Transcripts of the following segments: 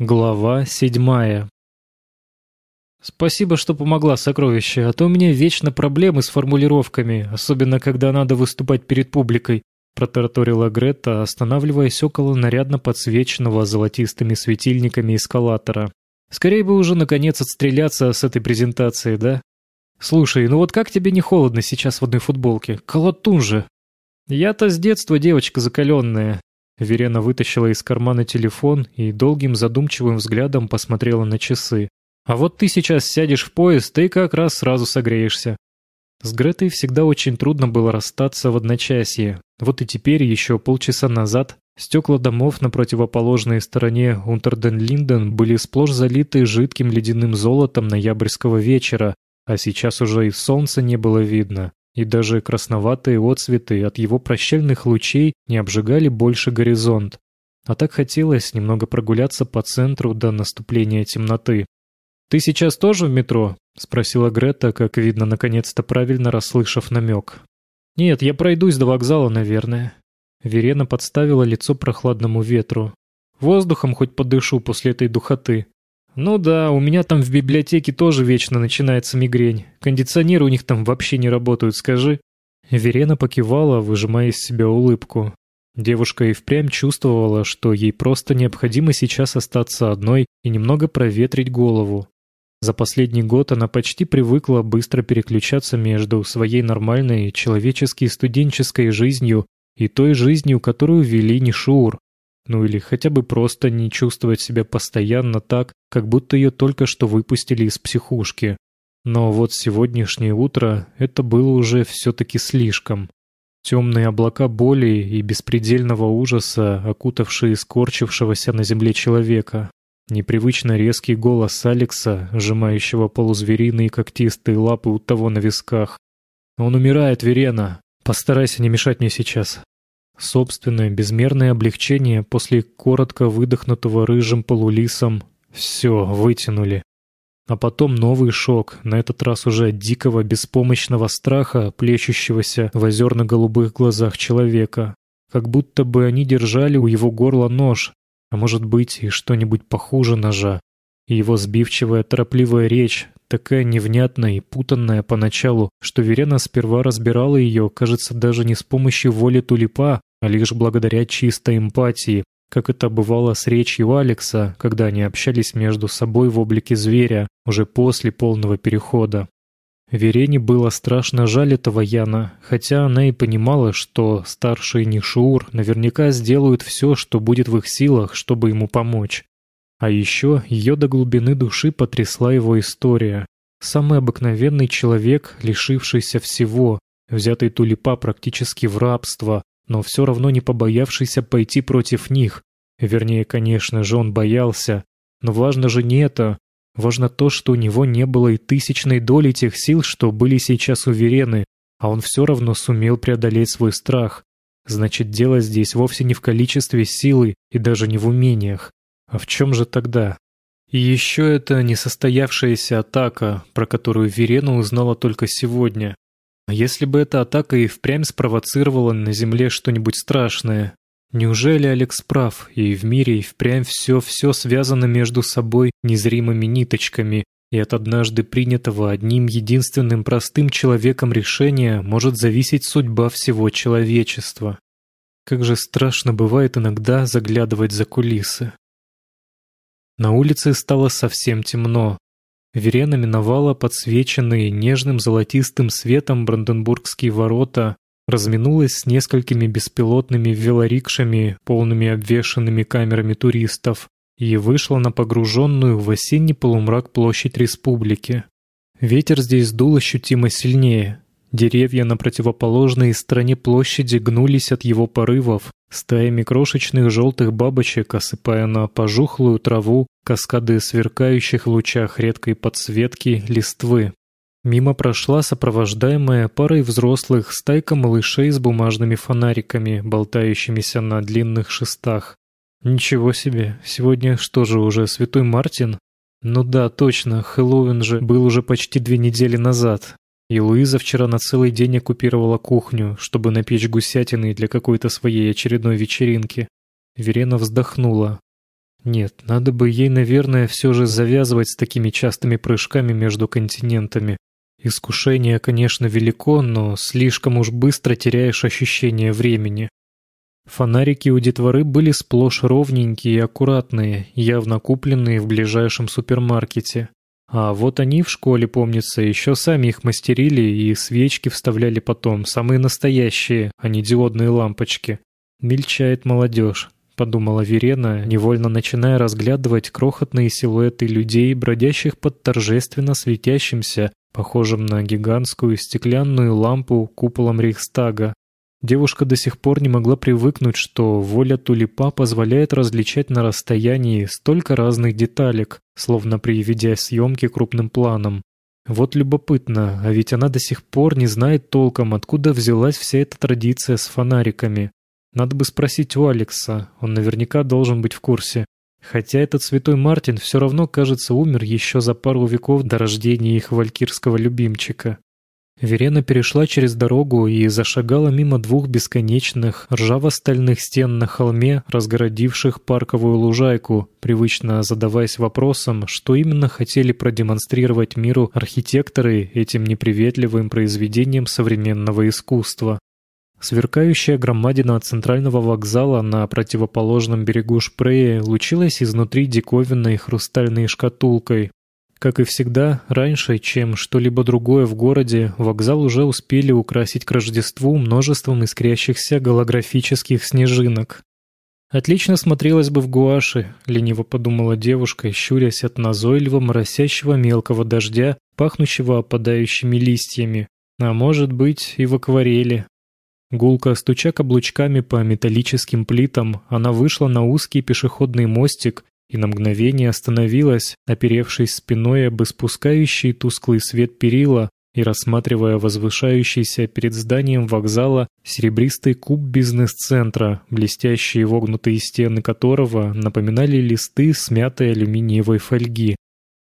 Глава седьмая «Спасибо, что помогла, сокровище, а то у меня вечно проблемы с формулировками, особенно когда надо выступать перед публикой», протараторила Грета, останавливаясь около нарядно подсвеченного золотистыми светильниками эскалатора. «Скорее бы уже, наконец, отстреляться с этой презентации, да? Слушай, ну вот как тебе не холодно сейчас в одной футболке? Колотун же!» «Я-то с детства девочка закаленная. Верена вытащила из кармана телефон и долгим задумчивым взглядом посмотрела на часы. «А вот ты сейчас сядешь в поезд и как раз сразу согреешься». С Гретой всегда очень трудно было расстаться в одночасье. Вот и теперь, еще полчаса назад, стекла домов на противоположной стороне Унтерден-Линден были сплошь залиты жидким ледяным золотом ноябрьского вечера, а сейчас уже и солнца не было видно и даже красноватые отцветы от его прощальных лучей не обжигали больше горизонт. А так хотелось немного прогуляться по центру до наступления темноты. «Ты сейчас тоже в метро?» — спросила Грета, как видно, наконец-то правильно расслышав намек. «Нет, я пройдусь до вокзала, наверное». Верена подставила лицо прохладному ветру. «Воздухом хоть подышу после этой духоты». «Ну да, у меня там в библиотеке тоже вечно начинается мигрень. Кондиционеры у них там вообще не работают, скажи». Верена покивала, выжимая из себя улыбку. Девушка и впрямь чувствовала, что ей просто необходимо сейчас остаться одной и немного проветрить голову. За последний год она почти привыкла быстро переключаться между своей нормальной человеческой студенческой жизнью и той жизнью, которую вели Нишур, ну или хотя бы просто не чувствовать себя постоянно так, как будто ее только что выпустили из психушки. Но вот сегодняшнее утро это было уже все-таки слишком. Темные облака боли и беспредельного ужаса, окутавшие скорчившегося на земле человека. Непривычно резкий голос Алекса, сжимающего полузвериные когтистые лапы у того на висках. «Он умирает, Верена! Постарайся не мешать мне сейчас. Собственное безмерное облегчение после коротко выдохнутого рыжим полулисом все вытянули. А потом новый шок, на этот раз уже дикого беспомощного страха, плещущегося в озерно-голубых глазах человека. Как будто бы они держали у его горла нож, а может быть и что-нибудь похуже ножа. И его сбивчивая, торопливая речь, такая невнятная и путанная поначалу, что Верена сперва разбирала ее, кажется, даже не с помощью воли тулипа, а лишь благодаря чистой эмпатии, как это бывало с речью Алекса, когда они общались между собой в облике зверя, уже после полного перехода. Верене было страшно жаль этого Яна, хотя она и понимала, что старший Нишур наверняка сделают все, что будет в их силах, чтобы ему помочь. А еще ее до глубины души потрясла его история. Самый обыкновенный человек, лишившийся всего, взятый тулипа практически в рабство, но все равно не побоявшийся пойти против них. Вернее, конечно же, он боялся. Но важно же не это. Важно то, что у него не было и тысячной доли тех сил, что были сейчас уверены, а он все равно сумел преодолеть свой страх. Значит, дело здесь вовсе не в количестве силы и даже не в умениях. А в чем же тогда? И еще это несостоявшаяся атака, про которую Верена узнала только сегодня. А если бы эта атака и впрямь спровоцировала на Земле что-нибудь страшное? Неужели Алекс прав, и в мире и впрямь все-все связано между собой незримыми ниточками, и от однажды принятого одним единственным простым человеком решения может зависеть судьба всего человечества? Как же страшно бывает иногда заглядывать за кулисы. На улице стало совсем темно, Верена миновала подсвеченные нежным золотистым светом Бранденбургские ворота, разминулась с несколькими беспилотными велорикшами, полными обвешанными камерами туристов, и вышла на погруженную в осенний полумрак площадь республики. Ветер здесь дул ощутимо сильнее, Деревья на противоположной стороне площади гнулись от его порывов, стаями крошечных желтых бабочек, осыпая на пожухлую траву каскады сверкающих лучах редкой подсветки листвы. Мимо прошла сопровождаемая парой взрослых стайка малышей с бумажными фонариками, болтающимися на длинных шестах. Ничего себе, сегодня что же уже Святой Мартин? Ну да, точно, Хэллоуин же был уже почти две недели назад. И Луиза вчера на целый день оккупировала кухню, чтобы напечь гусятины для какой-то своей очередной вечеринки. Верена вздохнула. Нет, надо бы ей, наверное, все же завязывать с такими частыми прыжками между континентами. Искушение, конечно, велико, но слишком уж быстро теряешь ощущение времени. Фонарики у детворы были сплошь ровненькие и аккуратные, явно купленные в ближайшем супермаркете. А вот они в школе, помнится, еще сами их мастерили и свечки вставляли потом, самые настоящие, а не диодные лампочки. Мельчает молодежь. — подумала Верена, невольно начиная разглядывать крохотные силуэты людей, бродящих под торжественно светящимся, похожим на гигантскую стеклянную лампу куполом Рейхстага. Девушка до сих пор не могла привыкнуть, что воля тулипа позволяет различать на расстоянии столько разных деталек, словно при видеосъемке крупным планом. Вот любопытно, а ведь она до сих пор не знает толком, откуда взялась вся эта традиция с фонариками. Надо бы спросить у Алекса, он наверняка должен быть в курсе. Хотя этот святой Мартин все равно, кажется, умер еще за пару веков до рождения их валькирского любимчика. Верена перешла через дорогу и зашагала мимо двух бесконечных ржаво-стальных стен на холме, разгородивших парковую лужайку, привычно задаваясь вопросом, что именно хотели продемонстрировать миру архитекторы этим неприветливым произведением современного искусства. Сверкающая громадина центрального вокзала на противоположном берегу Шпрея лучилась изнутри диковинной хрустальной шкатулкой. Как и всегда, раньше, чем что-либо другое в городе, вокзал уже успели украсить к Рождеству множеством искрящихся голографических снежинок. «Отлично смотрелось бы в гуаше», — лениво подумала девушка, щурясь от назойливо моросящего мелкого дождя, пахнущего опадающими листьями. А может быть, и в акварели. Гулко стуча каблучками по металлическим плитам, она вышла на узкий пешеходный мостик и на мгновение остановилась, оперевшись спиной об испускающий тусклый свет перила и рассматривая возвышающийся перед зданием вокзала серебристый куб бизнес-центра, блестящие вогнутые стены которого напоминали листы смятой алюминиевой фольги.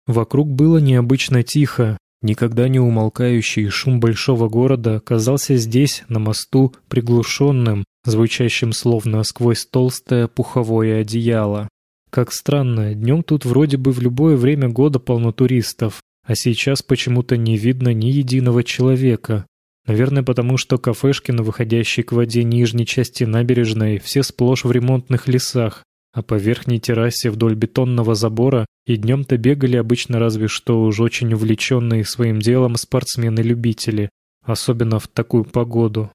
Вокруг было необычно тихо, Никогда не умолкающий шум большого города казался здесь, на мосту, приглушенным, звучащим словно сквозь толстое пуховое одеяло. Как странно, днем тут вроде бы в любое время года полно туристов, а сейчас почему-то не видно ни единого человека. Наверное, потому что кафешки на выходящей к воде нижней части набережной все сплошь в ремонтных лесах, а по верхней террасе вдоль бетонного забора и днем-то бегали обычно разве что уж очень увлеченные своим делом спортсмены-любители, особенно в такую погоду.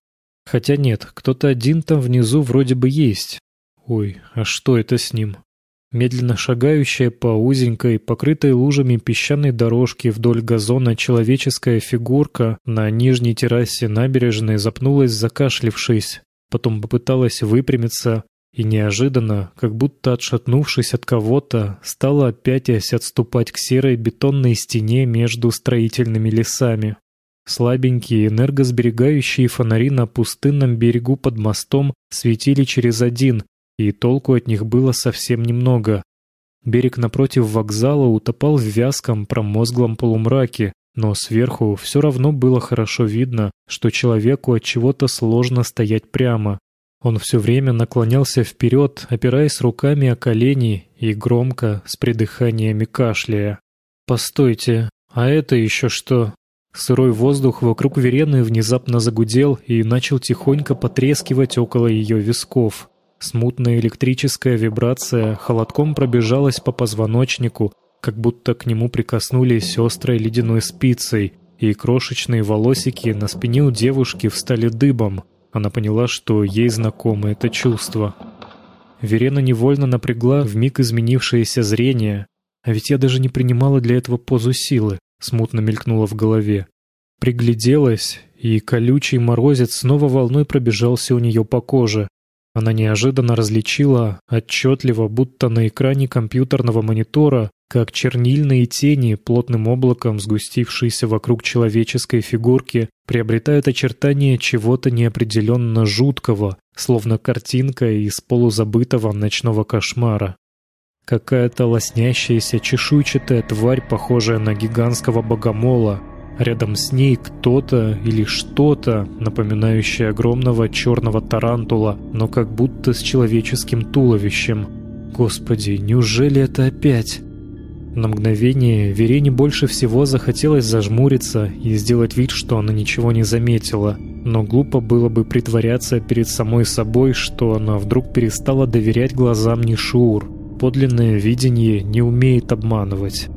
Хотя нет, кто-то один там внизу вроде бы есть. Ой, а что это с ним? Медленно шагающая по узенькой, покрытой лужами песчаной дорожке вдоль газона человеческая фигурка на нижней террасе набережной запнулась, закашлившись. Потом попыталась выпрямиться, и неожиданно, как будто отшатнувшись от кого-то, стала опять отступать к серой бетонной стене между строительными лесами. Слабенькие энергосберегающие фонари на пустынном берегу под мостом светили через один, и толку от них было совсем немного. Берег напротив вокзала утопал в вязком промозглом полумраке, но сверху все равно было хорошо видно, что человеку от чего-то сложно стоять прямо. Он все время наклонялся вперед, опираясь руками о колени и громко, с придыханиями кашляя. «Постойте, а это еще что?» Сырой воздух вокруг Верены внезапно загудел и начал тихонько потрескивать около ее висков. Смутная электрическая вибрация холодком пробежалась по позвоночнику, как будто к нему прикоснулись острой ледяной спицей, и крошечные волосики на спине у девушки встали дыбом — она поняла, что ей знакомо это чувство. Верена невольно напрягла вмиг изменившееся зрение. А ведь я даже не принимала для этого позу силы, смутно мелькнуло в голове. Пригляделась, и колючий морозец снова волной пробежался у нее по коже. Она неожиданно различила, отчетливо, будто на экране компьютерного монитора, как чернильные тени, плотным облаком сгустившиеся вокруг человеческой фигурки, приобретают очертания чего-то неопределенно жуткого, словно картинка из полузабытого ночного кошмара. Какая-то лоснящаяся чешуйчатая тварь, похожая на гигантского богомола — Рядом с ней кто-то или что-то, напоминающее огромного черного тарантула, но как будто с человеческим туловищем. Господи, неужели это опять? На мгновение Верене больше всего захотелось зажмуриться и сделать вид, что она ничего не заметила. Но глупо было бы притворяться перед самой собой, что она вдруг перестала доверять глазам Нишур. Подлинное видение не умеет обманывать.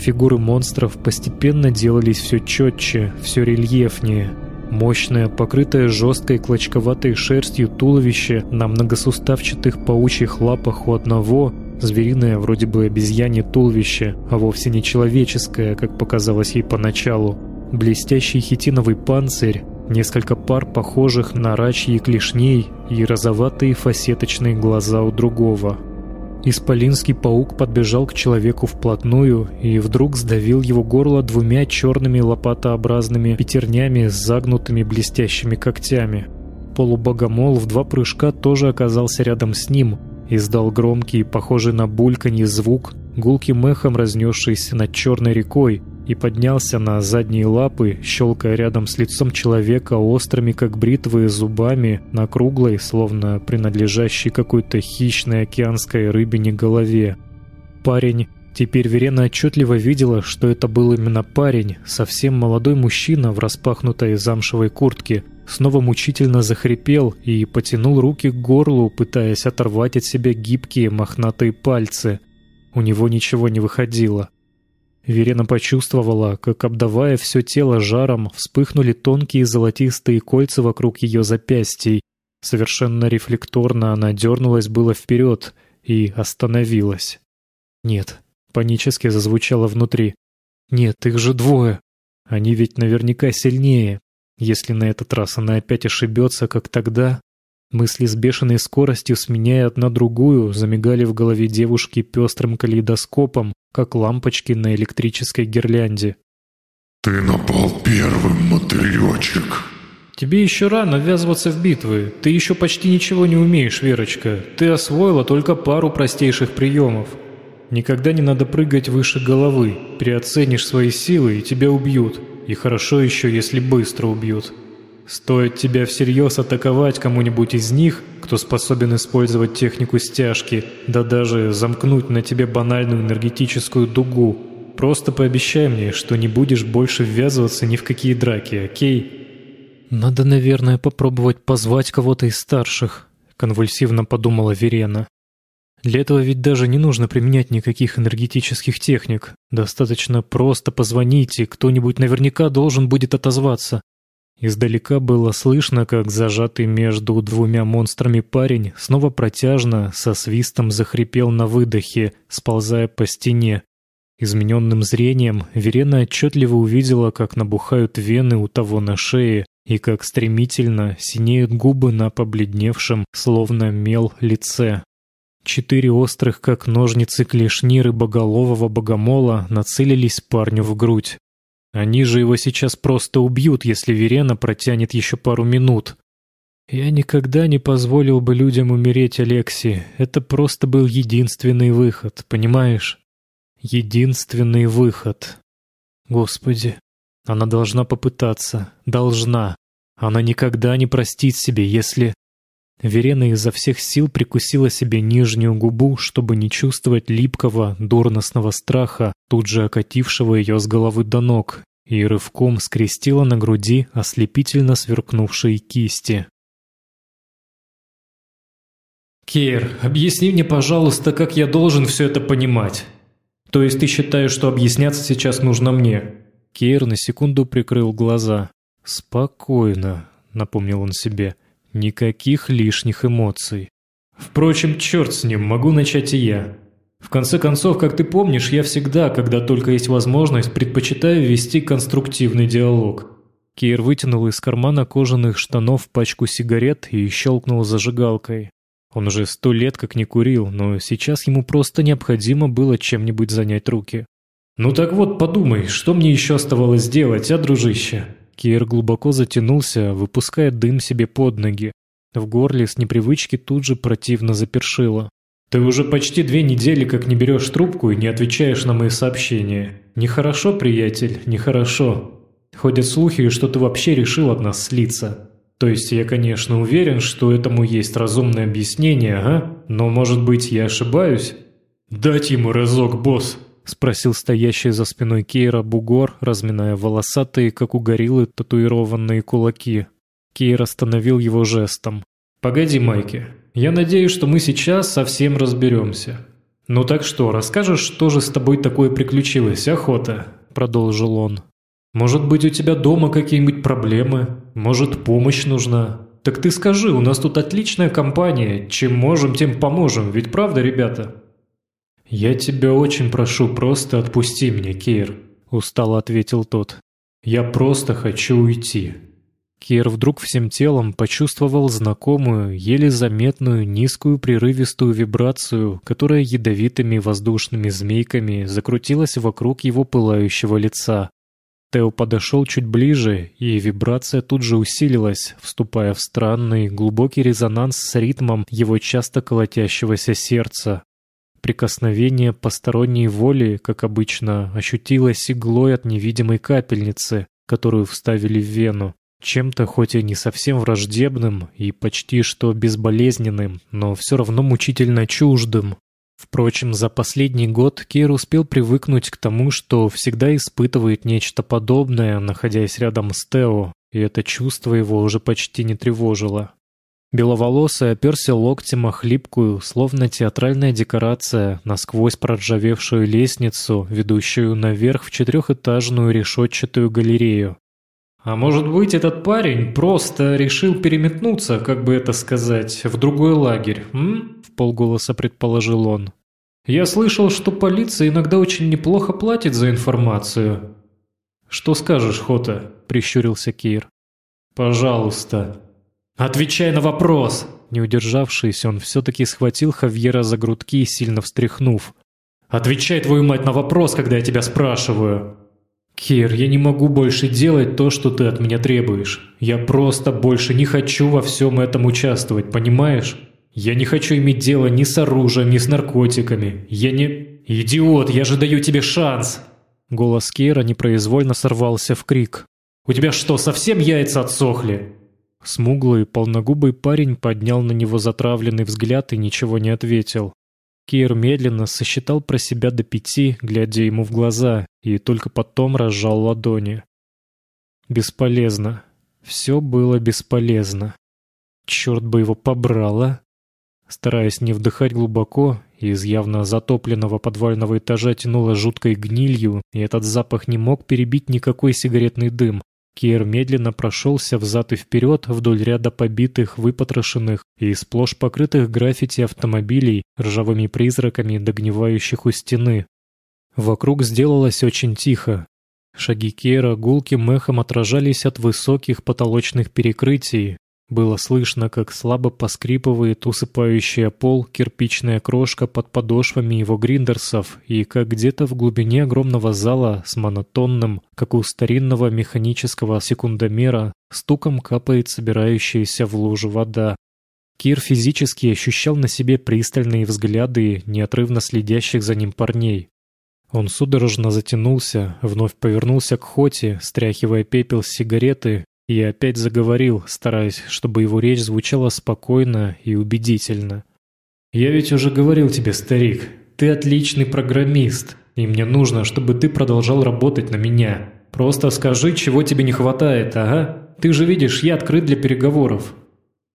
Фигуры монстров постепенно делались все четче, все рельефнее. Мощное, покрытое жесткой клочковатой шерстью туловище на многосуставчатых паучьих лапах у одного Звериное, вроде бы обезьянье туловище, а вовсе не человеческое, как показалось ей поначалу. Блестящий хитиновый панцирь, несколько пар похожих на рачьи клешней и розоватые фасеточные глаза у другого. Исполинский паук подбежал к человеку вплотную и вдруг сдавил его горло двумя черными лопатообразными пятернями с загнутыми блестящими когтями. Полубогомол в два прыжка тоже оказался рядом с ним, издал громкий, похожий на бульканье звук, гулким эхом разнесшийся над черной рекой, и поднялся на задние лапы, щелкая рядом с лицом человека острыми, как бритвы, зубами на круглой, словно принадлежащей какой-то хищной океанской рыбине голове. Парень Теперь Верена отчетливо видела, что это был именно парень, совсем молодой мужчина в распахнутой замшевой куртке, снова мучительно захрипел и потянул руки к горлу, пытаясь оторвать от себя гибкие мохнатые пальцы. У него ничего не выходило. Верена почувствовала, как, обдавая все тело жаром, вспыхнули тонкие золотистые кольца вокруг ее запястий. Совершенно рефлекторно она дернулась было вперед и остановилась. «Нет», — панически зазвучало внутри. «Нет, их же двое. Они ведь наверняка сильнее. Если на этот раз она опять ошибется, как тогда... Мысли с бешеной скоростью, сменяя одна другую, замигали в голове девушки пестрым калейдоскопом, как лампочки на электрической гирлянде. «Ты напал первым, мотылечек!» «Тебе еще рано ввязываться в битвы. Ты еще почти ничего не умеешь, Верочка. Ты освоила только пару простейших приемов. Никогда не надо прыгать выше головы. Переоценишь свои силы, и тебя убьют. И хорошо еще, если быстро убьют. Стоит тебя всерьез атаковать кому-нибудь из них, кто способен использовать технику стяжки, да даже замкнуть на тебе банальную энергетическую дугу. Просто пообещай мне, что не будешь больше ввязываться ни в какие драки, окей? Надо, наверное, попробовать позвать кого-то из старших, конвульсивно подумала Верена. Для этого ведь даже не нужно применять никаких энергетических техник. Достаточно просто позвонить, и кто-нибудь наверняка должен будет отозваться. Издалека было слышно, как зажатый между двумя монстрами парень снова протяжно, со свистом захрипел на выдохе, сползая по стене. Измененным зрением Верена отчетливо увидела, как набухают вены у того на шее, и как стремительно синеют губы на побледневшем, словно мел, лице. Четыре острых, как ножницы клешни рыбоголового богомола, нацелились парню в грудь. Они же его сейчас просто убьют, если Верена протянет еще пару минут. Я никогда не позволил бы людям умереть, Алекси. Это просто был единственный выход, понимаешь? Единственный выход. Господи, она должна попытаться. Должна. Она никогда не простит себе, если... Верена изо всех сил прикусила себе нижнюю губу, чтобы не чувствовать липкого, дурностного страха, тут же окатившего ее с головы до ног, и рывком скрестила на груди ослепительно сверкнувшие кисти. «Кейр, объясни мне, пожалуйста, как я должен все это понимать. То есть ты считаешь, что объясняться сейчас нужно мне?» Кейр на секунду прикрыл глаза. «Спокойно», — напомнил он себе, — Никаких лишних эмоций. Впрочем, черт с ним, могу начать и я. В конце концов, как ты помнишь, я всегда, когда только есть возможность, предпочитаю вести конструктивный диалог. Кейр вытянул из кармана кожаных штанов пачку сигарет и щелкнул зажигалкой. Он уже сто лет как не курил, но сейчас ему просто необходимо было чем-нибудь занять руки. «Ну так вот, подумай, что мне еще оставалось сделать, а, дружище?» Кир глубоко затянулся, выпуская дым себе под ноги. В горле с непривычки тут же противно запершило. «Ты уже почти две недели как не берешь трубку и не отвечаешь на мои сообщения. Нехорошо, приятель, нехорошо. Ходят слухи, что ты вообще решил от нас слиться. То есть я, конечно, уверен, что этому есть разумное объяснение, а? но, может быть, я ошибаюсь?» «Дать ему разок, босс!» — спросил стоящий за спиной Кейра бугор, разминая волосатые, как у гориллы, татуированные кулаки. Кейр остановил его жестом. «Погоди, Майки. Я надеюсь, что мы сейчас совсем разберемся. Ну так что, расскажешь, что же с тобой такое приключилось, охота?» — продолжил он. «Может быть, у тебя дома какие-нибудь проблемы? Может, помощь нужна? Так ты скажи, у нас тут отличная компания. Чем можем, тем поможем. Ведь правда, ребята?» «Я тебя очень прошу, просто отпусти меня, Кейр», — устало ответил тот. «Я просто хочу уйти». Кейр вдруг всем телом почувствовал знакомую, еле заметную, низкую прерывистую вибрацию, которая ядовитыми воздушными змейками закрутилась вокруг его пылающего лица. Тео подошел чуть ближе, и вибрация тут же усилилась, вступая в странный, глубокий резонанс с ритмом его часто колотящегося сердца. Прикосновение посторонней воли, как обычно, ощутилось иглой от невидимой капельницы, которую вставили в вену. Чем-то хоть и не совсем враждебным и почти что безболезненным, но все равно мучительно чуждым. Впрочем, за последний год Кир успел привыкнуть к тому, что всегда испытывает нечто подобное, находясь рядом с Тео, и это чувство его уже почти не тревожило. Беловолосый оперся локтем о хлипкую, словно театральная декорация, насквозь проржавевшую лестницу, ведущую наверх в четырехэтажную решетчатую галерею. «А может быть, этот парень просто решил переметнуться, как бы это сказать, в другой лагерь, м?» – в полголоса предположил он. «Я слышал, что полиция иногда очень неплохо платит за информацию». «Что скажешь, Хота?» – прищурился Кир. «Пожалуйста», «Отвечай на вопрос!» Не удержавшись, он все-таки схватил Хавьера за грудки, сильно встряхнув. «Отвечай, твою мать, на вопрос, когда я тебя спрашиваю!» «Кир, я не могу больше делать то, что ты от меня требуешь. Я просто больше не хочу во всем этом участвовать, понимаешь? Я не хочу иметь дело ни с оружием, ни с наркотиками. Я не... Идиот, я же даю тебе шанс!» Голос Кира непроизвольно сорвался в крик. «У тебя что, совсем яйца отсохли?» Смуглый, полногубый парень поднял на него затравленный взгляд и ничего не ответил. Кир медленно сосчитал про себя до пяти, глядя ему в глаза, и только потом разжал ладони. Бесполезно. Все было бесполезно. Черт бы его побрало. Стараясь не вдыхать глубоко, из явно затопленного подвального этажа тянуло жуткой гнилью, и этот запах не мог перебить никакой сигаретный дым. Кир медленно прошелся взад и вперед вдоль ряда побитых, выпотрошенных и сплошь покрытых граффити автомобилей, ржавыми призраками, догнивающих у стены. Вокруг сделалось очень тихо. Шаги Кира гулким эхом отражались от высоких потолочных перекрытий, было слышно, как слабо поскрипывает усыпающая пол кирпичная крошка под подошвами его гриндерсов и как где-то в глубине огромного зала с монотонным, как у старинного механического секундомера, стуком капает собирающаяся в лужу вода. Кир физически ощущал на себе пристальные взгляды неотрывно следящих за ним парней. Он судорожно затянулся, вновь повернулся к Хоте, стряхивая пепел с сигареты и опять заговорил, стараясь, чтобы его речь звучала спокойно и убедительно. «Я ведь уже говорил тебе, старик, ты отличный программист, и мне нужно, чтобы ты продолжал работать на меня. Просто скажи, чего тебе не хватает, ага? Ты же видишь, я открыт для переговоров».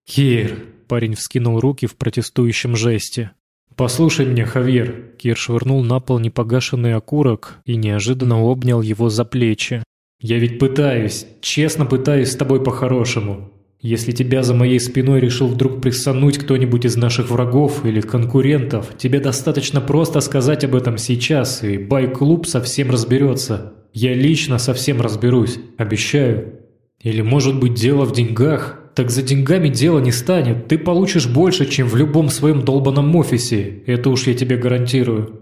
«Кир!» – парень вскинул руки в протестующем жесте. «Послушай меня, Хавьер!» Кир швырнул на пол непогашенный окурок и неожиданно обнял его за плечи. Я ведь пытаюсь, честно пытаюсь с тобой по-хорошему. Если тебя за моей спиной решил вдруг присануть кто-нибудь из наших врагов или конкурентов, тебе достаточно просто сказать об этом сейчас, и бай-клуб совсем разберется. Я лично совсем разберусь, обещаю. Или может быть дело в деньгах? Так за деньгами дело не станет. Ты получишь больше, чем в любом своем долбанном офисе. Это уж я тебе гарантирую.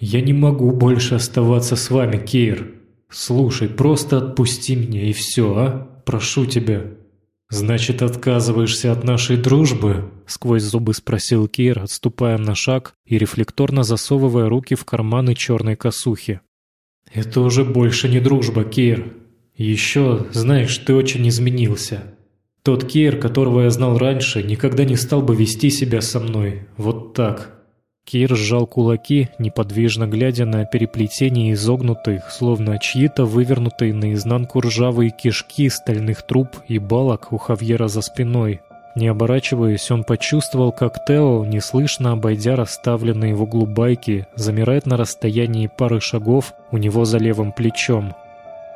Я не могу больше оставаться с вами, Кейр. «Слушай, просто отпусти меня и все, а? Прошу тебя». «Значит, отказываешься от нашей дружбы?» — сквозь зубы спросил Кир, отступая на шаг и рефлекторно засовывая руки в карманы черной косухи. «Это уже больше не дружба, Кир. Еще, знаешь, ты очень изменился. Тот Кейр, которого я знал раньше, никогда не стал бы вести себя со мной. Вот так». Кейр сжал кулаки, неподвижно глядя на переплетение изогнутых, словно чьи-то вывернутые наизнанку ржавые кишки стальных труб и балок у Хавьера за спиной. Не оборачиваясь, он почувствовал, как Тео, неслышно обойдя расставленные в углу байки, замирает на расстоянии пары шагов у него за левым плечом.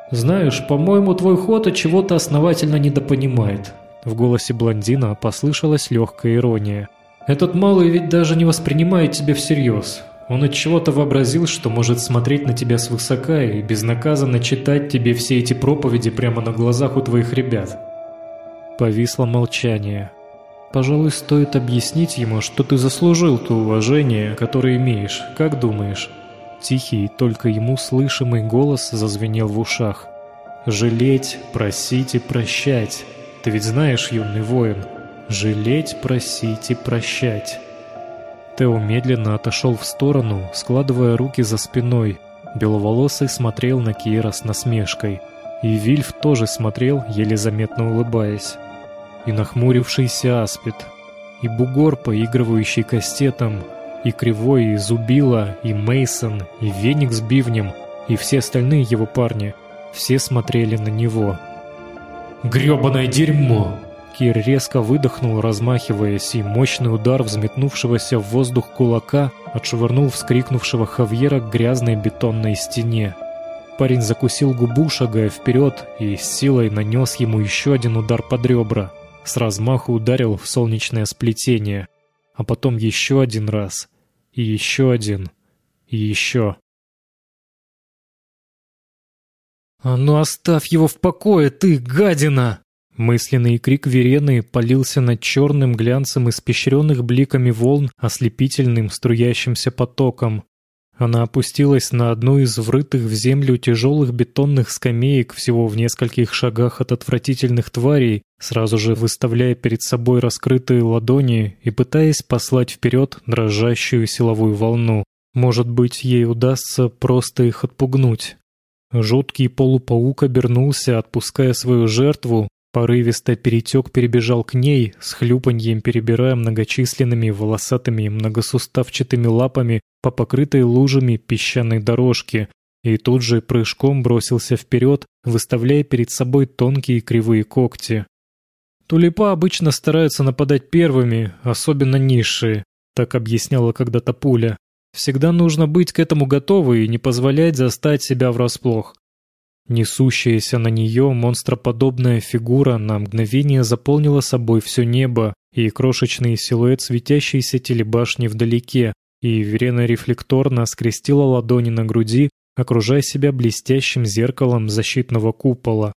«Знаешь, по-моему, твой ход от чего-то основательно недопонимает». В голосе блондина послышалась легкая ирония. «Этот малый ведь даже не воспринимает тебя всерьез. Он от чего-то вообразил, что может смотреть на тебя свысока и безнаказанно читать тебе все эти проповеди прямо на глазах у твоих ребят. Повисло молчание. «Пожалуй, стоит объяснить ему, что ты заслужил то уважение, которое имеешь. Как думаешь?» Тихий, только ему слышимый голос зазвенел в ушах. «Жалеть, просить и прощать. Ты ведь знаешь, юный воин, жалеть, просить и прощать». Тео медленно отошел в сторону, складывая руки за спиной. Беловолосый смотрел на Кира с насмешкой. И Вильф тоже смотрел, еле заметно улыбаясь и нахмурившийся аспид, и бугор, поигрывающий кастетом, и кривой, и зубила, и Мейсон, и веник с бивнем, и все остальные его парни, все смотрели на него. «Грёбаное дерьмо!» Кир резко выдохнул, размахиваясь, и мощный удар взметнувшегося в воздух кулака отшвырнул вскрикнувшего Хавьера к грязной бетонной стене. Парень закусил губу, шагая вперед, и с силой нанес ему еще один удар под ребра с размаху ударил в солнечное сплетение, а потом еще один раз, и еще один, и еще. «А ну оставь его в покое, ты, гадина!» Мысленный крик Верены полился над черным глянцем испещренных бликами волн ослепительным струящимся потоком. Она опустилась на одну из врытых в землю тяжелых бетонных скамеек всего в нескольких шагах от отвратительных тварей, сразу же выставляя перед собой раскрытые ладони и пытаясь послать вперед дрожащую силовую волну. Может быть, ей удастся просто их отпугнуть. Жуткий полупаук обернулся, отпуская свою жертву, порывисто перетек перебежал к ней, с хлюпаньем перебирая многочисленными волосатыми многосуставчатыми лапами по покрытой лужами песчаной дорожке, и тут же прыжком бросился вперед, выставляя перед собой тонкие кривые когти. Тулипа обычно стараются нападать первыми, особенно низшие, так объясняла когда-то пуля. Всегда нужно быть к этому готовы и не позволять застать себя врасплох. Несущаяся на нее монстроподобная фигура на мгновение заполнила собой все небо и крошечный силуэт светящейся телебашни вдалеке, и Верена рефлекторно скрестила ладони на груди, окружая себя блестящим зеркалом защитного купола.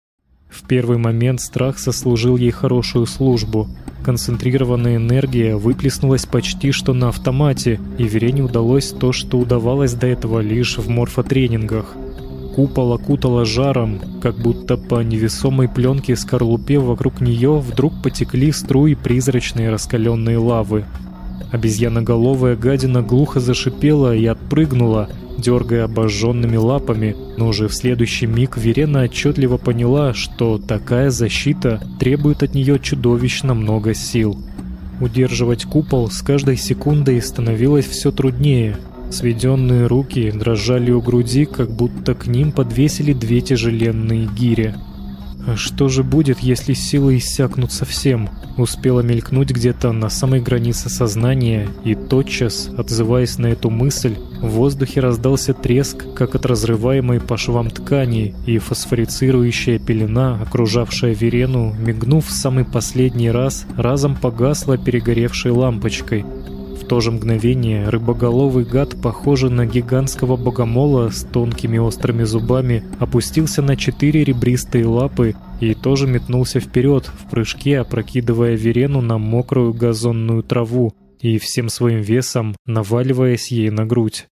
В первый момент страх сослужил ей хорошую службу. Концентрированная энергия выплеснулась почти что на автомате, и Верене удалось то, что удавалось до этого лишь в морфотренингах. Купол окутало жаром, как будто по невесомой пленке скорлупе вокруг нее вдруг потекли струи призрачной раскаленной лавы. Обезьяноголовая гадина глухо зашипела и отпрыгнула, дергая обожженными лапами, но уже в следующий миг Верена отчетливо поняла, что такая защита требует от нее чудовищно много сил. Удерживать купол с каждой секундой становилось все труднее. Сведенные руки дрожали у груди, как будто к ним подвесили две тяжеленные гири. А что же будет, если силы иссякнут совсем? Успела мелькнуть где-то на самой границе сознания, и тотчас, отзываясь на эту мысль, в воздухе раздался треск, как от разрываемой по швам ткани, и фосфорицирующая пелена, окружавшая Верену, мигнув в самый последний раз, разом погасла перегоревшей лампочкой то же мгновение рыбоголовый гад, похожий на гигантского богомола с тонкими острыми зубами, опустился на четыре ребристые лапы и тоже метнулся вперед в прыжке, опрокидывая Верену на мокрую газонную траву и всем своим весом наваливаясь ей на грудь.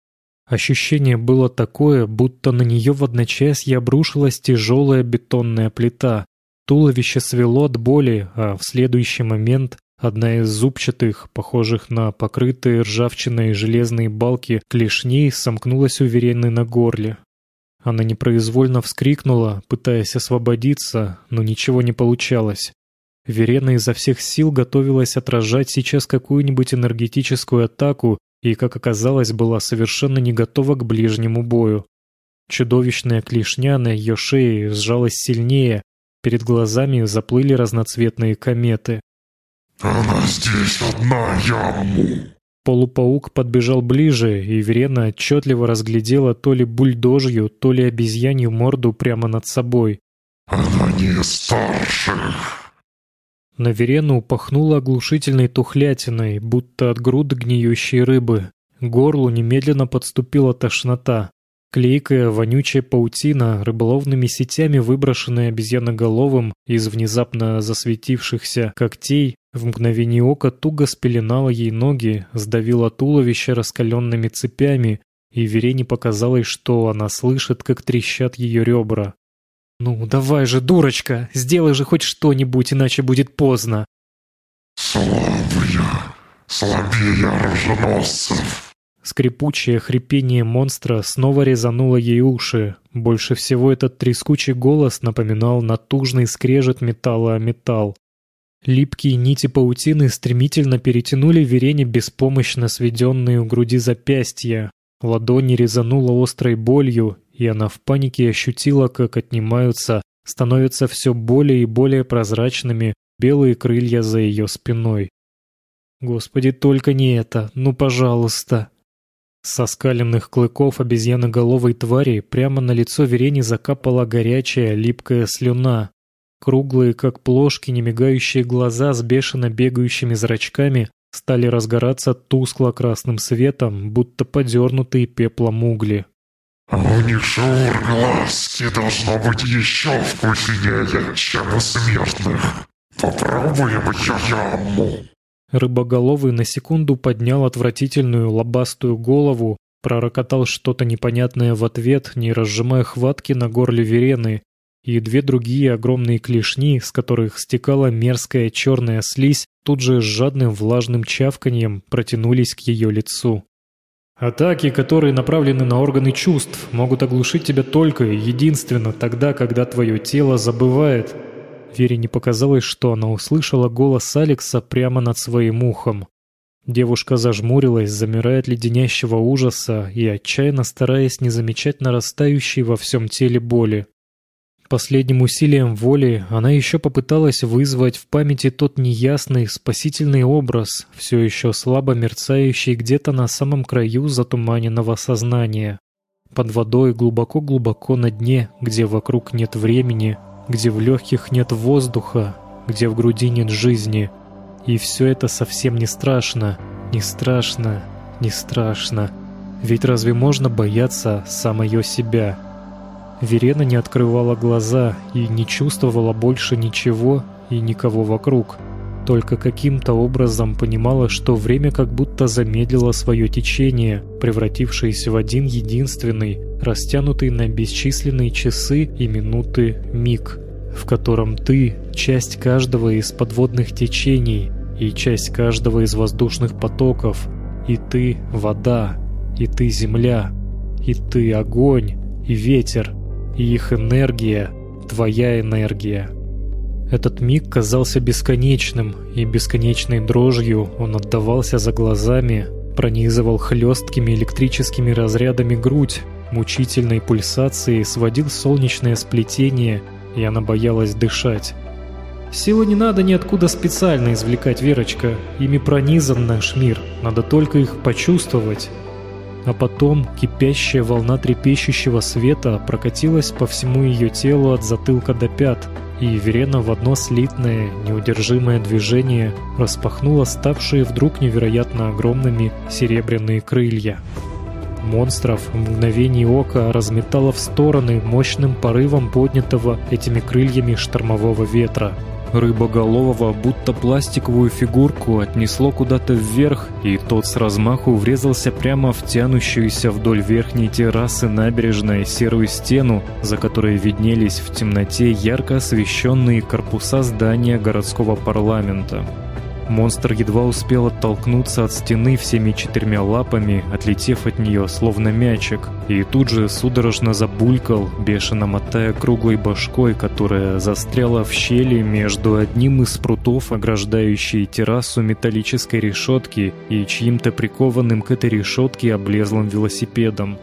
Ощущение было такое, будто на нее в одночасье обрушилась тяжелая бетонная плита. Туловище свело от боли, а в следующий момент Одна из зубчатых, похожих на покрытые ржавчиной железные балки клешней сомкнулась уверенной на горле. Она непроизвольно вскрикнула, пытаясь освободиться, но ничего не получалось. Верена изо всех сил готовилась отражать сейчас какую-нибудь энергетическую атаку и, как оказалось, была совершенно не готова к ближнему бою. Чудовищная клешня на ее шее сжалась сильнее, перед глазами заплыли разноцветные кометы. «Она здесь одна, яму!» Полупаук подбежал ближе, и Верена отчетливо разглядела то ли бульдожью, то ли обезьянью морду прямо над собой. «Она не старших!» На Верену упахнуло оглушительной тухлятиной, будто от груды гниющей рыбы. Горлу немедленно подступила тошнота. Клейкая, вонючая паутина, рыболовными сетями выброшенная обезьяноголовым из внезапно засветившихся когтей, в мгновение ока туго спеленала ей ноги, сдавила туловище раскаленными цепями, и Верене показалось, что она слышит, как трещат ее ребра. «Ну, давай же, дурочка, сделай же хоть что-нибудь, иначе будет поздно!» «Слабые, слабее оруженосцев!» Скрипучее хрипение монстра снова резануло ей уши. Больше всего этот трескучий голос напоминал натужный скрежет металла о металл. Липкие нити паутины стремительно перетянули Верене беспомощно сведенные у груди запястья. Ладони резануло острой болью, и она в панике ощутила, как отнимаются, становятся все более и более прозрачными белые крылья за ее спиной. Господи, только не это, ну пожалуйста. Со скаленных клыков обезьяноголовой твари прямо на лицо Верени закапала горячая, липкая слюна. Круглые, как плошки, немигающие глаза с бешено бегающими зрачками стали разгораться тускло-красным светом, будто подернутые пеплом угли. У них шаур глазки должно быть еще вкуснее, чем у смертных. Попробуем яму. Рыбоголовый на секунду поднял отвратительную лобастую голову, пророкотал что-то непонятное в ответ, не разжимая хватки на горле Верены, и две другие огромные клешни, с которых стекала мерзкая черная слизь, тут же с жадным влажным чавканьем протянулись к ее лицу. Атаки, которые направлены на органы чувств, могут оглушить тебя только и единственно тогда, когда твое тело забывает. Вере не показалось, что она услышала голос Алекса прямо над своим ухом. Девушка зажмурилась, замирая от леденящего ужаса и отчаянно стараясь не замечать нарастающей во всем теле боли. Последним усилием воли она еще попыталась вызвать в памяти тот неясный, спасительный образ, все еще слабо мерцающий где-то на самом краю затуманенного сознания. Под водой глубоко-глубоко на дне, где вокруг нет времени, где в легких нет воздуха, где в груди нет жизни. И все это совсем не страшно, не страшно, не страшно. Ведь разве можно бояться самое себя?» Верена не открывала глаза и не чувствовала больше ничего и никого вокруг. Только каким-то образом понимала, что время как будто замедлило свое течение, превратившееся в один единственный, растянутый на бесчисленные часы и минуты миг, в котором ты — часть каждого из подводных течений и часть каждого из воздушных потоков, и ты — вода, и ты — земля, и ты — огонь, и ветер, и их энергия — твоя энергия. Этот миг казался бесконечным, и бесконечной дрожью он отдавался за глазами, пронизывал хлесткими электрическими разрядами грудь, мучительной пульсацией сводил солнечное сплетение, и она боялась дышать. Силы не надо ниоткуда специально извлекать, Верочка. Ими пронизан наш мир. Надо только их почувствовать. А потом кипящая волна трепещущего света прокатилась по всему ее телу от затылка до пят, и Верена в одно слитное, неудержимое движение распахнула ставшие вдруг невероятно огромными серебряные крылья. Монстров в мгновение ока разметало в стороны мощным порывом поднятого этими крыльями штормового ветра — Рыбоголового, будто пластиковую фигурку, отнесло куда-то вверх, и тот с размаху врезался прямо в тянущуюся вдоль верхней террасы набережной серую стену, за которой виднелись в темноте ярко освещенные корпуса здания городского парламента. Монстр едва успел оттолкнуться от стены всеми четырьмя лапами, отлетев от нее, словно мячик, и тут же судорожно забулькал, бешено мотая круглой башкой, которая застряла в щели между одним из прутов, ограждающей террасу металлической решетки, и чьим-то прикованным к этой решетке облезлым велосипедом.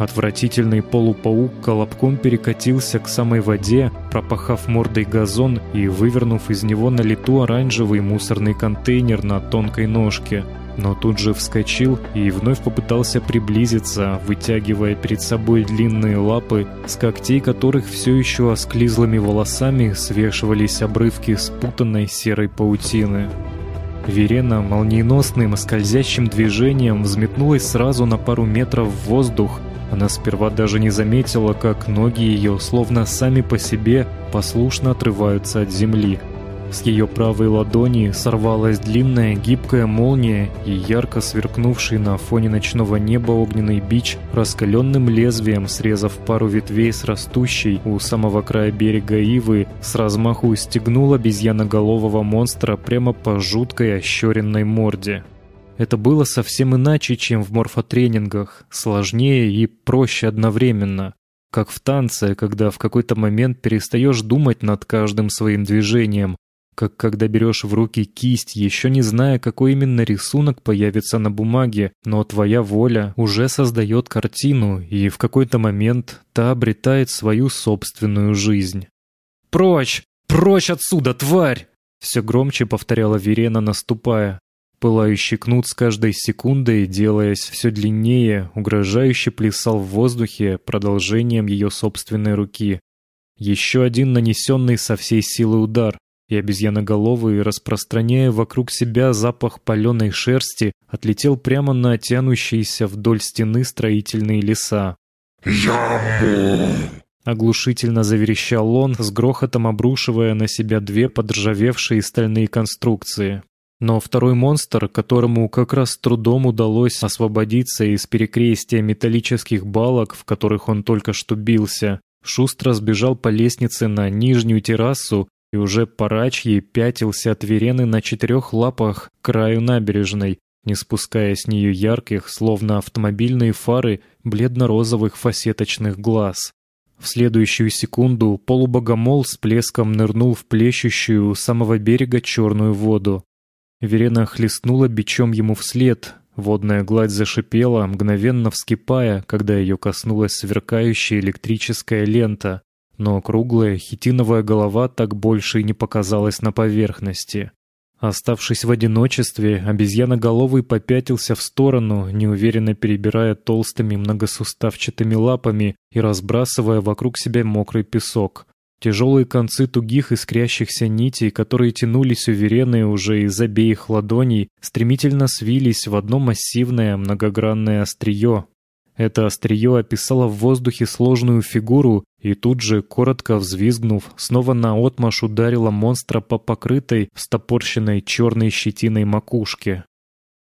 Отвратительный полупаук колобком перекатился к самой воде, пропахав мордой газон и вывернув из него на лету оранжевый мусорный контейнер на тонкой ножке. Но тут же вскочил и вновь попытался приблизиться, вытягивая перед собой длинные лапы, с когтей которых все еще осклизлыми волосами свешивались обрывки спутанной серой паутины. Верена молниеносным скользящим движением взметнулась сразу на пару метров в воздух, она сперва даже не заметила, как ноги ее, словно сами по себе, послушно отрываются от земли. С ее правой ладони сорвалась длинная гибкая молния, и ярко сверкнувший на фоне ночного неба огненный бич раскаленным лезвием, срезав пару ветвей с растущей у самого края берега ивы, с размаху стегнул обезьяноголового монстра прямо по жуткой ощеренной морде. Это было совсем иначе, чем в морфотренингах, сложнее и проще одновременно. Как в танце, когда в какой-то момент перестаешь думать над каждым своим движением, как когда берешь в руки кисть, еще не зная, какой именно рисунок появится на бумаге, но твоя воля уже создает картину, и в какой-то момент та обретает свою собственную жизнь. «Прочь! Прочь отсюда, тварь!» Все громче повторяла Верена, наступая. Пылающий кнут с каждой секундой, делаясь все длиннее, угрожающе плясал в воздухе продолжением ее собственной руки. Еще один нанесенный со всей силы удар, и обезьяноголовый, распространяя вокруг себя запах паленой шерсти, отлетел прямо на тянущиеся вдоль стены строительные леса. «Яму!» Оглушительно заверещал он, с грохотом обрушивая на себя две подржавевшие стальные конструкции. Но второй монстр, которому как раз трудом удалось освободиться из перекрестия металлических балок, в которых он только что бился, шустро сбежал по лестнице на нижнюю террасу и уже порачьи пятился от Верены на четырех лапах к краю набережной, не спуская с нее ярких, словно автомобильные фары, бледно-розовых фасеточных глаз. В следующую секунду полубогомол с плеском нырнул в плещущую у самого берега черную воду. Верена хлестнула бичом ему вслед. Водная гладь зашипела, мгновенно вскипая, когда ее коснулась сверкающая электрическая лента, но круглая хитиновая голова так больше и не показалась на поверхности. Оставшись в одиночестве, обезьяноголовый попятился в сторону, неуверенно перебирая толстыми многосуставчатыми лапами и разбрасывая вокруг себя мокрый песок. Тяжелые концы тугих искрящихся нитей, которые тянулись уверенные уже из обеих ладоней, стремительно свились в одно массивное многогранное острие. Это острие описало в воздухе сложную фигуру и тут же, коротко взвизгнув, снова наотмашь ударило монстра по покрытой, встопорщенной черной щетиной макушке.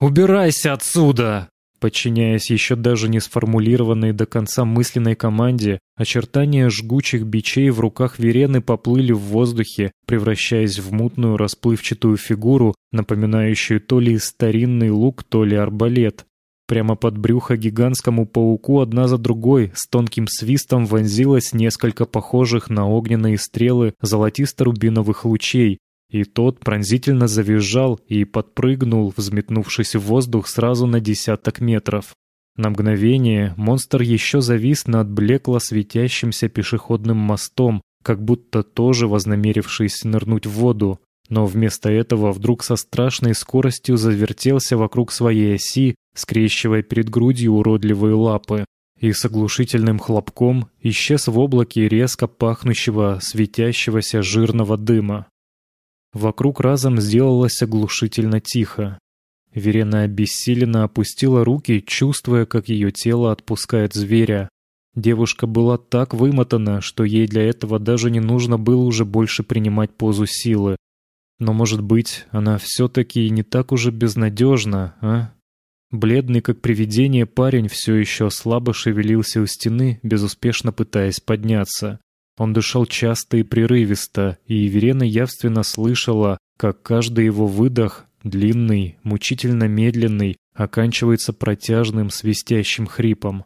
«Убирайся отсюда!» Подчиняясь еще даже не сформулированной до конца мысленной команде, очертания жгучих бичей в руках Верены поплыли в воздухе, превращаясь в мутную расплывчатую фигуру, напоминающую то ли старинный лук, то ли арбалет. Прямо под брюхо гигантскому пауку одна за другой с тонким свистом вонзилось несколько похожих на огненные стрелы золотисто-рубиновых лучей, и тот пронзительно завизжал и подпрыгнул, взметнувшись в воздух сразу на десяток метров. На мгновение монстр еще завис над блекло светящимся пешеходным мостом, как будто тоже вознамерившись нырнуть в воду, но вместо этого вдруг со страшной скоростью завертелся вокруг своей оси, скрещивая перед грудью уродливые лапы, и с оглушительным хлопком исчез в облаке резко пахнущего, светящегося жирного дыма. Вокруг разом сделалось оглушительно тихо. Верена обессиленно опустила руки, чувствуя, как ее тело отпускает зверя. Девушка была так вымотана, что ей для этого даже не нужно было уже больше принимать позу силы. Но, может быть, она все-таки не так уже безнадежна, а? Бледный, как привидение, парень все еще слабо шевелился у стены, безуспешно пытаясь подняться. Он дышал часто и прерывисто, и Верена явственно слышала, как каждый его выдох длинный, мучительно медленный, оканчивается протяжным свистящим хрипом.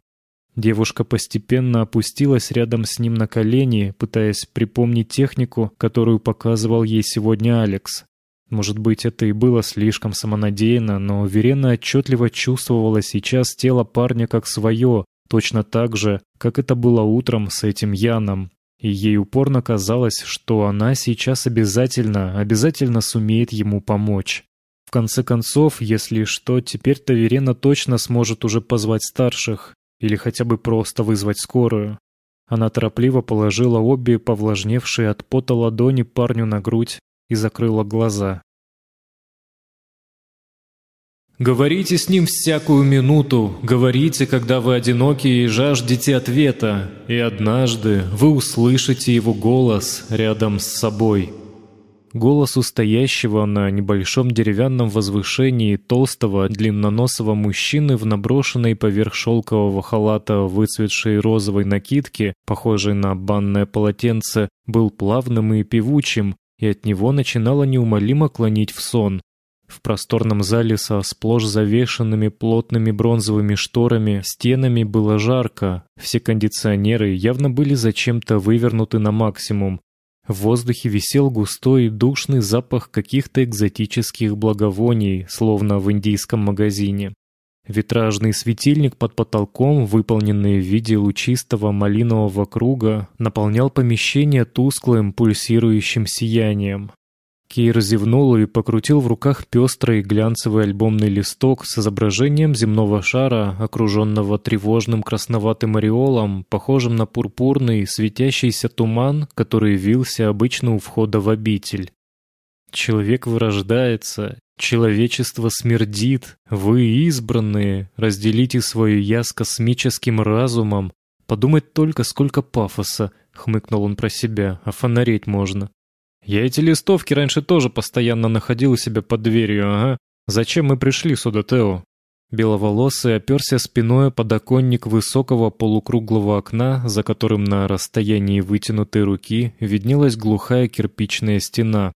Девушка постепенно опустилась рядом с ним на колени, пытаясь припомнить технику, которую показывал ей сегодня Алекс. Может быть, это и было слишком самонадеянно, но Верена отчетливо чувствовала сейчас тело парня как свое, точно так же, как это было утром с этим Яном. И ей упорно казалось, что она сейчас обязательно, обязательно сумеет ему помочь. В конце концов, если что, теперь-то Верена точно сможет уже позвать старших, или хотя бы просто вызвать скорую. Она торопливо положила обе повлажневшие от пота ладони парню на грудь и закрыла глаза. Говорите с ним всякую минуту, говорите, когда вы одиноки и жаждете ответа, и однажды вы услышите его голос рядом с собой. Голос устоящего на небольшом деревянном возвышении толстого длинноносого мужчины в наброшенной поверх шелкового халата выцветшей розовой накидке, похожей на банное полотенце, был плавным и певучим, и от него начинало неумолимо клонить в сон. В просторном зале со сплошь завешенными плотными бронзовыми шторами стенами было жарко, все кондиционеры явно были зачем-то вывернуты на максимум. В воздухе висел густой и душный запах каких-то экзотических благовоний, словно в индийском магазине. Витражный светильник под потолком, выполненный в виде лучистого малинового круга, наполнял помещение тусклым пульсирующим сиянием. Кейр зевнул и покрутил в руках пестрый глянцевый альбомный листок с изображением земного шара, окруженного тревожным красноватым ореолом, похожим на пурпурный светящийся туман, который вился обычно у входа в обитель. Человек вырождается, человечество смердит, вы избранные, разделите свое я с космическим разумом. Подумать только, сколько пафоса, хмыкнул он про себя, а фонареть можно. Я эти листовки раньше тоже постоянно находил у себя под дверью, ага. Зачем мы пришли сюда, Тео? Беловолосый оперся спиной подоконник высокого полукруглого окна, за которым на расстоянии вытянутой руки виднелась глухая кирпичная стена.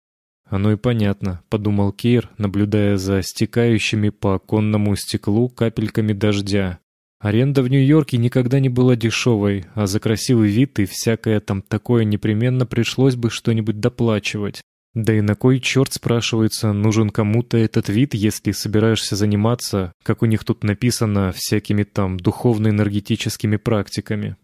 Оно и понятно, подумал Кейр, наблюдая за стекающими по оконному стеклу капельками дождя. Аренда в Нью-Йорке никогда не была дешевой, а за красивый вид и всякое там такое непременно пришлось бы что-нибудь доплачивать. Да и на кой черт, спрашивается, нужен кому-то этот вид, если собираешься заниматься, как у них тут написано, всякими там духовно-энергетическими практиками?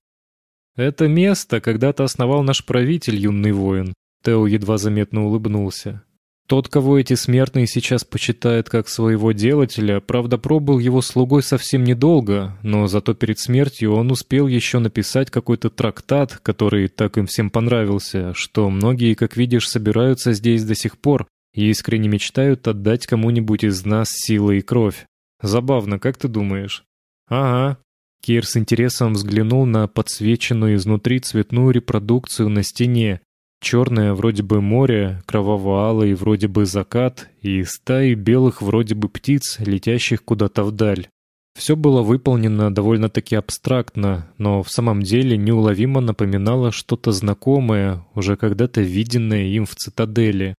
Это место когда-то основал наш правитель, юный воин. Тео едва заметно улыбнулся. Тот, кого эти смертные сейчас почитают как своего делателя, правда, пробыл его слугой совсем недолго, но зато перед смертью он успел еще написать какой-то трактат, который так им всем понравился, что многие, как видишь, собираются здесь до сих пор и искренне мечтают отдать кому-нибудь из нас силы и кровь. Забавно, как ты думаешь? Ага. Кир с интересом взглянул на подсвеченную изнутри цветную репродукцию на стене, Черное вроде бы море, кроваво-алый вроде бы закат и стаи белых вроде бы птиц, летящих куда-то вдаль. Все было выполнено довольно-таки абстрактно, но в самом деле неуловимо напоминало что-то знакомое, уже когда-то виденное им в цитадели.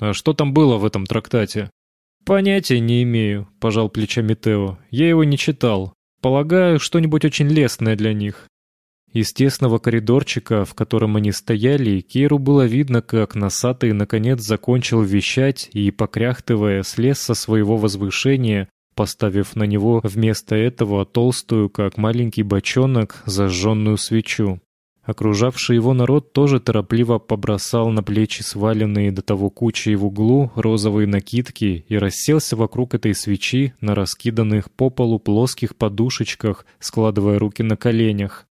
А что там было в этом трактате? Понятия не имею, пожал плечами Тео. Я его не читал. Полагаю, что-нибудь очень лестное для них. Из тесного коридорчика, в котором они стояли, Кейру было видно, как носатый наконец закончил вещать и, покряхтывая, слез со своего возвышения, поставив на него вместо этого толстую, как маленький бочонок, зажженную свечу. Окружавший его народ тоже торопливо побросал на плечи сваленные до того кучей в углу розовые накидки и расселся вокруг этой свечи на раскиданных по полу плоских подушечках, складывая руки на коленях.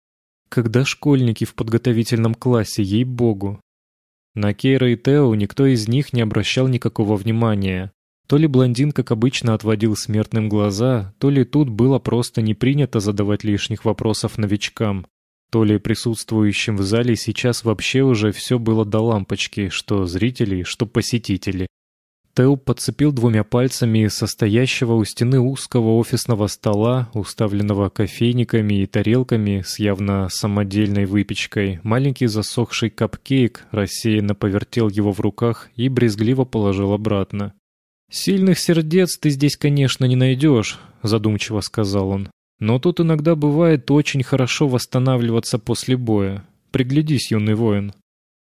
Когда школьники в подготовительном классе, ей-богу. На Кейра и Тео никто из них не обращал никакого внимания. То ли блондин, как обычно, отводил смертным глаза, то ли тут было просто не принято задавать лишних вопросов новичкам, то ли присутствующим в зале сейчас вообще уже все было до лампочки, что зрители, что посетители. Тео подцепил двумя пальцами состоящего у стены узкого офисного стола, уставленного кофейниками и тарелками с явно самодельной выпечкой, маленький засохший капкейк, рассеянно повертел его в руках и брезгливо положил обратно. «Сильных сердец ты здесь, конечно, не найдешь», — задумчиво сказал он. «Но тут иногда бывает очень хорошо восстанавливаться после боя. Приглядись, юный воин».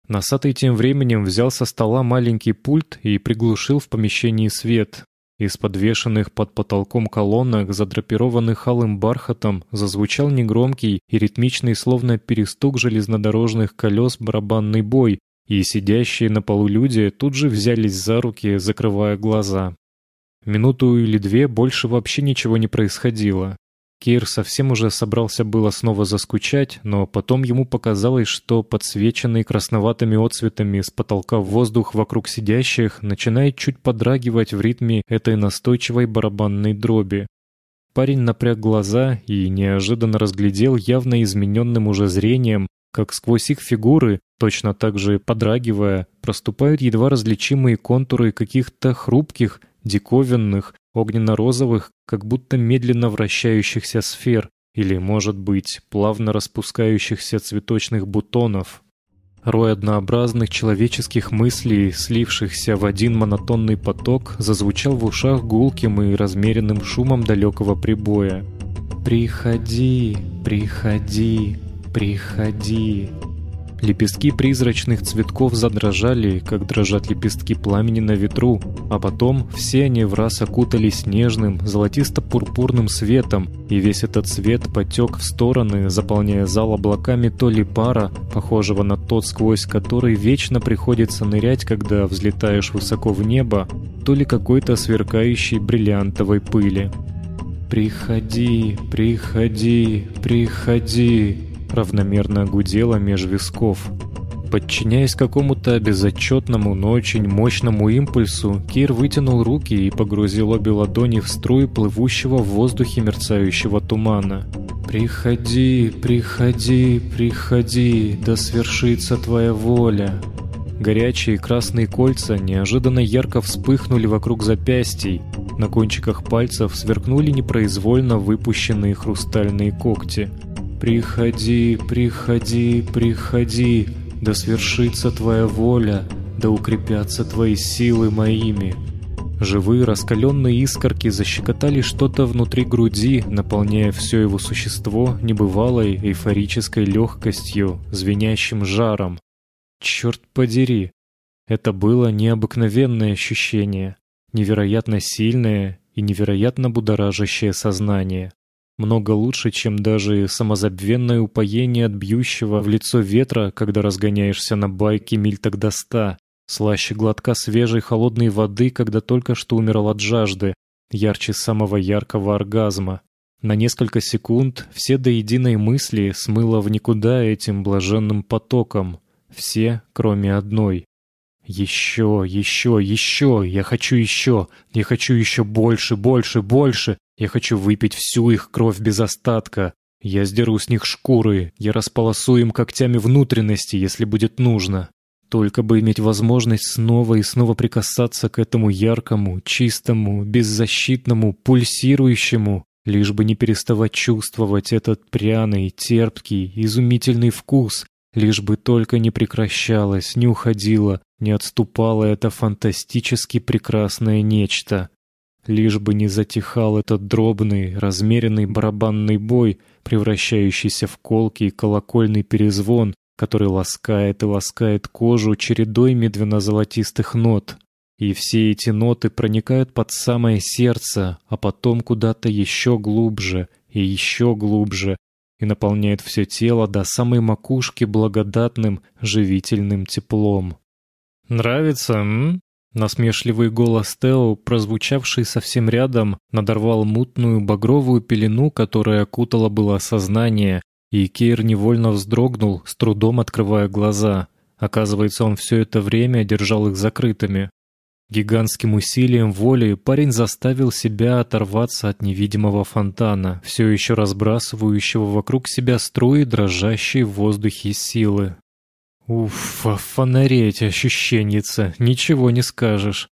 Носатый тем временем взял со стола маленький пульт и приглушил в помещении свет. Из подвешенных под потолком колоннок, задрапированных алым бархатом, зазвучал негромкий и ритмичный, словно перестук железнодорожных колес, барабанный бой, и сидящие на полу люди тут же взялись за руки, закрывая глаза. Минуту или две больше вообще ничего не происходило. Кейр совсем уже собрался было снова заскучать, но потом ему показалось, что подсвеченный красноватыми отцветами с потолка воздух вокруг сидящих начинает чуть подрагивать в ритме этой настойчивой барабанной дроби. Парень напряг глаза и неожиданно разглядел явно измененным уже зрением, как сквозь их фигуры, точно так же подрагивая, проступают едва различимые контуры каких-то хрупких, диковинных, огненно-розовых, как будто медленно вращающихся сфер, или, может быть, плавно распускающихся цветочных бутонов. Рой однообразных человеческих мыслей, слившихся в один монотонный поток, зазвучал в ушах гулким и размеренным шумом далекого прибоя. «Приходи, приходи, приходи». Лепестки призрачных цветков задрожали, как дрожат лепестки пламени на ветру, а потом все они в раз окутались нежным, золотисто-пурпурным светом, и весь этот свет потек в стороны, заполняя зал облаками то ли пара, похожего на тот, сквозь который вечно приходится нырять, когда взлетаешь высоко в небо, то ли какой-то сверкающей бриллиантовой пыли. «Приходи, приходи, приходи!» Равномерно гудела меж висков. Подчиняясь какому-то безотчетному, но очень мощному импульсу, Кир вытянул руки и погрузил обе ладони в струи плывущего в воздухе мерцающего тумана. «Приходи, приходи, приходи, да свершится твоя воля!» Горячие красные кольца неожиданно ярко вспыхнули вокруг запястий. На кончиках пальцев сверкнули непроизвольно выпущенные хрустальные когти – «Приходи, приходи, приходи, да свершится Твоя воля, да укрепятся Твои силы моими». Живые раскаленные искорки защекотали что-то внутри груди, наполняя все его существо небывалой эйфорической легкостью, звенящим жаром. Черт подери! Это было необыкновенное ощущение, невероятно сильное и невероятно будоражащее сознание. Много лучше, чем даже самозабвенное упоение от бьющего в лицо ветра, когда разгоняешься на байке миль до ста. Слаще глотка свежей холодной воды, когда только что умирал от жажды. Ярче самого яркого оргазма. На несколько секунд все до единой мысли смыло в никуда этим блаженным потоком. Все, кроме одной. Еще, еще, еще, я хочу еще, я хочу еще больше, больше, больше, я хочу выпить всю их кровь без остатка. Я сдеру с них шкуры, я располосую им когтями внутренности, если будет нужно. Только бы иметь возможность снова и снова прикасаться к этому яркому, чистому, беззащитному, пульсирующему, лишь бы не переставать чувствовать этот пряный, терпкий, изумительный вкус, лишь бы только не прекращалось, не уходило, не отступало это фантастически прекрасное нечто. Лишь бы не затихал этот дробный, размеренный барабанный бой, превращающийся в колкий колокольный перезвон, который ласкает и ласкает кожу чередой медвенно-золотистых нот. И все эти ноты проникают под самое сердце, а потом куда-то еще глубже и еще глубже, и наполняет все тело до самой макушки благодатным, живительным теплом. «Нравится, м?» Насмешливый голос Тео, прозвучавший совсем рядом, надорвал мутную багровую пелену, которая окутала было сознание, и Кейр невольно вздрогнул, с трудом открывая глаза. Оказывается, он все это время держал их закрытыми. Гигантским усилием воли парень заставил себя оторваться от невидимого фонтана, все еще разбрасывающего вокруг себя струи дрожащей в воздухе силы. Уф, фонареть ощущенница, ничего не скажешь.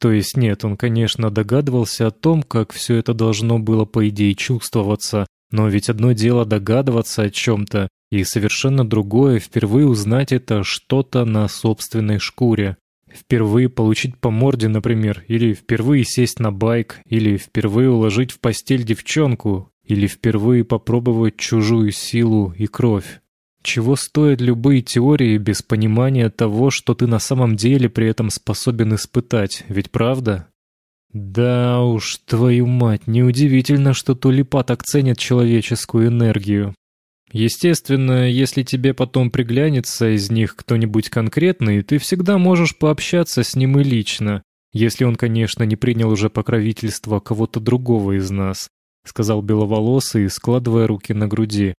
То есть нет, он, конечно, догадывался о том, как все это должно было по идее чувствоваться, но ведь одно дело догадываться о чем-то, и совершенно другое впервые узнать это что-то на собственной шкуре. Впервые получить по морде, например, или впервые сесть на байк, или впервые уложить в постель девчонку, или впервые попробовать чужую силу и кровь. Чего стоят любые теории без понимания того, что ты на самом деле при этом способен испытать, ведь правда? Да уж, твою мать, неудивительно, что Тулипа так ценит человеческую энергию. Естественно, если тебе потом приглянется из них кто-нибудь конкретный, ты всегда можешь пообщаться с ним и лично, если он, конечно, не принял уже покровительство кого-то другого из нас, сказал беловолосый, складывая руки на груди.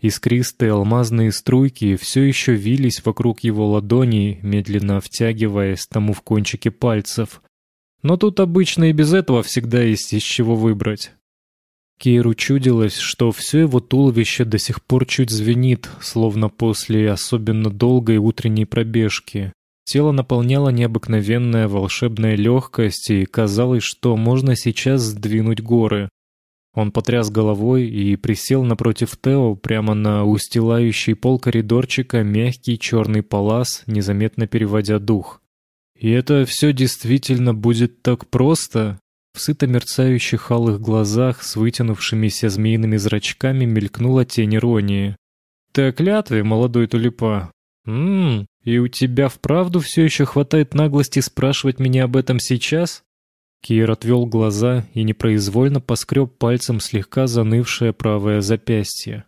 Искристые алмазные струйки все еще вились вокруг его ладоней, медленно втягиваясь тому в кончики пальцев. Но тут обычно и без этого всегда есть из чего выбрать. Кейру чудилось, что все его туловище до сих пор чуть звенит, словно после особенно долгой утренней пробежки. Тело наполняло необыкновенная волшебная легкость, и казалось, что можно сейчас сдвинуть горы. Он потряс головой и присел напротив Тео прямо на устилающий пол коридорчика мягкий черный палас, незаметно переводя дух. «И это все действительно будет так просто?» В сыто мерцающих алых глазах с вытянувшимися змеиными зрачками мелькнула тень иронии. «Ты о клятве, молодой тулипа? Ммм, и у тебя вправду все еще хватает наглости спрашивать меня об этом сейчас?» Кир отвел глаза и непроизвольно поскреб пальцем слегка занывшее правое запястье.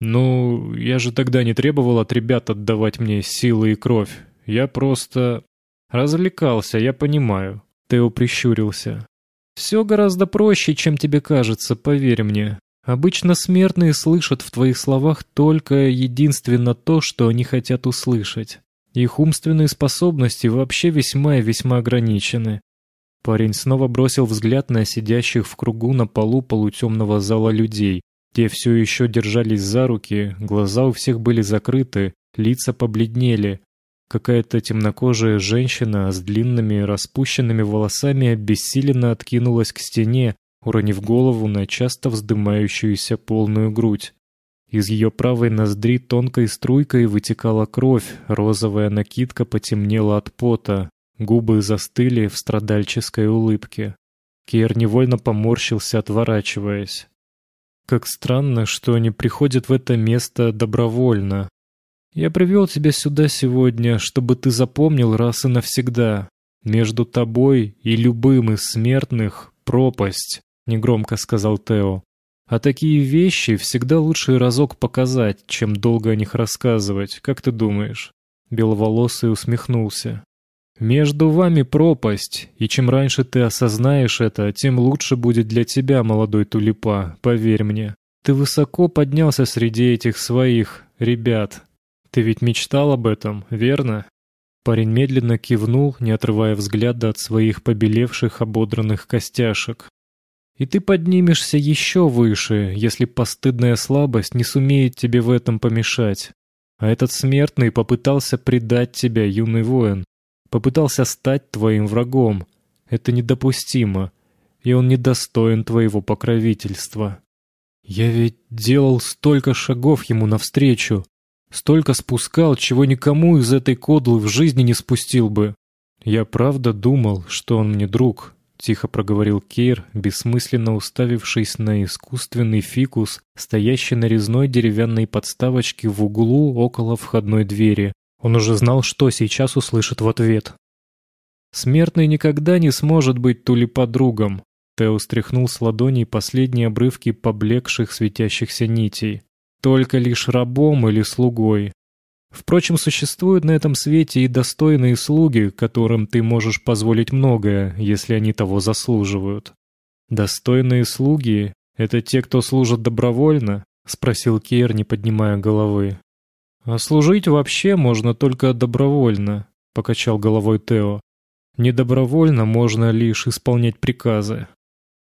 «Ну, я же тогда не требовал от ребят отдавать мне силы и кровь. Я просто... развлекался, я понимаю». Тео прищурился. Все гораздо проще, чем тебе кажется, поверь мне. Обычно смертные слышат в твоих словах только единственно то, что они хотят услышать. Их умственные способности вообще весьма и весьма ограничены. Парень снова бросил взгляд на сидящих в кругу на полу полутемного зала людей. Те все еще держались за руки, глаза у всех были закрыты, лица побледнели, Какая-то темнокожая женщина с длинными распущенными волосами обессиленно откинулась к стене, уронив голову на часто вздымающуюся полную грудь. Из ее правой ноздри тонкой струйкой вытекала кровь, розовая накидка потемнела от пота, губы застыли в страдальческой улыбке. Кир невольно поморщился, отворачиваясь. Как странно, что они приходят в это место добровольно, я привел тебя сюда сегодня, чтобы ты запомнил раз и навсегда. Между тобой и любым из смертных пропасть, негромко сказал Тео. А такие вещи всегда лучше разок показать, чем долго о них рассказывать. Как ты думаешь? Беловолосый усмехнулся. Между вами пропасть, и чем раньше ты осознаешь это, тем лучше будет для тебя, молодой тулипа, поверь мне. Ты высоко поднялся среди этих своих ребят, ты ведь мечтал об этом, верно? Парень медленно кивнул, не отрывая взгляда от своих побелевших ободранных костяшек. И ты поднимешься еще выше, если постыдная слабость не сумеет тебе в этом помешать. А этот смертный попытался предать тебя, юный воин. Попытался стать твоим врагом. Это недопустимо. И он недостоин твоего покровительства. Я ведь делал столько шагов ему навстречу. Столько спускал, чего никому из этой кодлы в жизни не спустил бы. Я правда думал, что он мне друг, тихо проговорил Кейр, бессмысленно уставившись на искусственный фикус, стоящий на резной деревянной подставочке в углу около входной двери. Он уже знал, что сейчас услышит в ответ. Смертный никогда не сможет быть тулипа другом. Тео стряхнул с ладоней последние обрывки поблекших светящихся нитей только лишь рабом или слугой. Впрочем, существуют на этом свете и достойные слуги, которым ты можешь позволить многое, если они того заслуживают. Достойные слуги — это те, кто служит добровольно? — спросил Кейр, не поднимая головы. «А служить вообще можно только добровольно», — покачал головой Тео. «Недобровольно можно лишь исполнять приказы».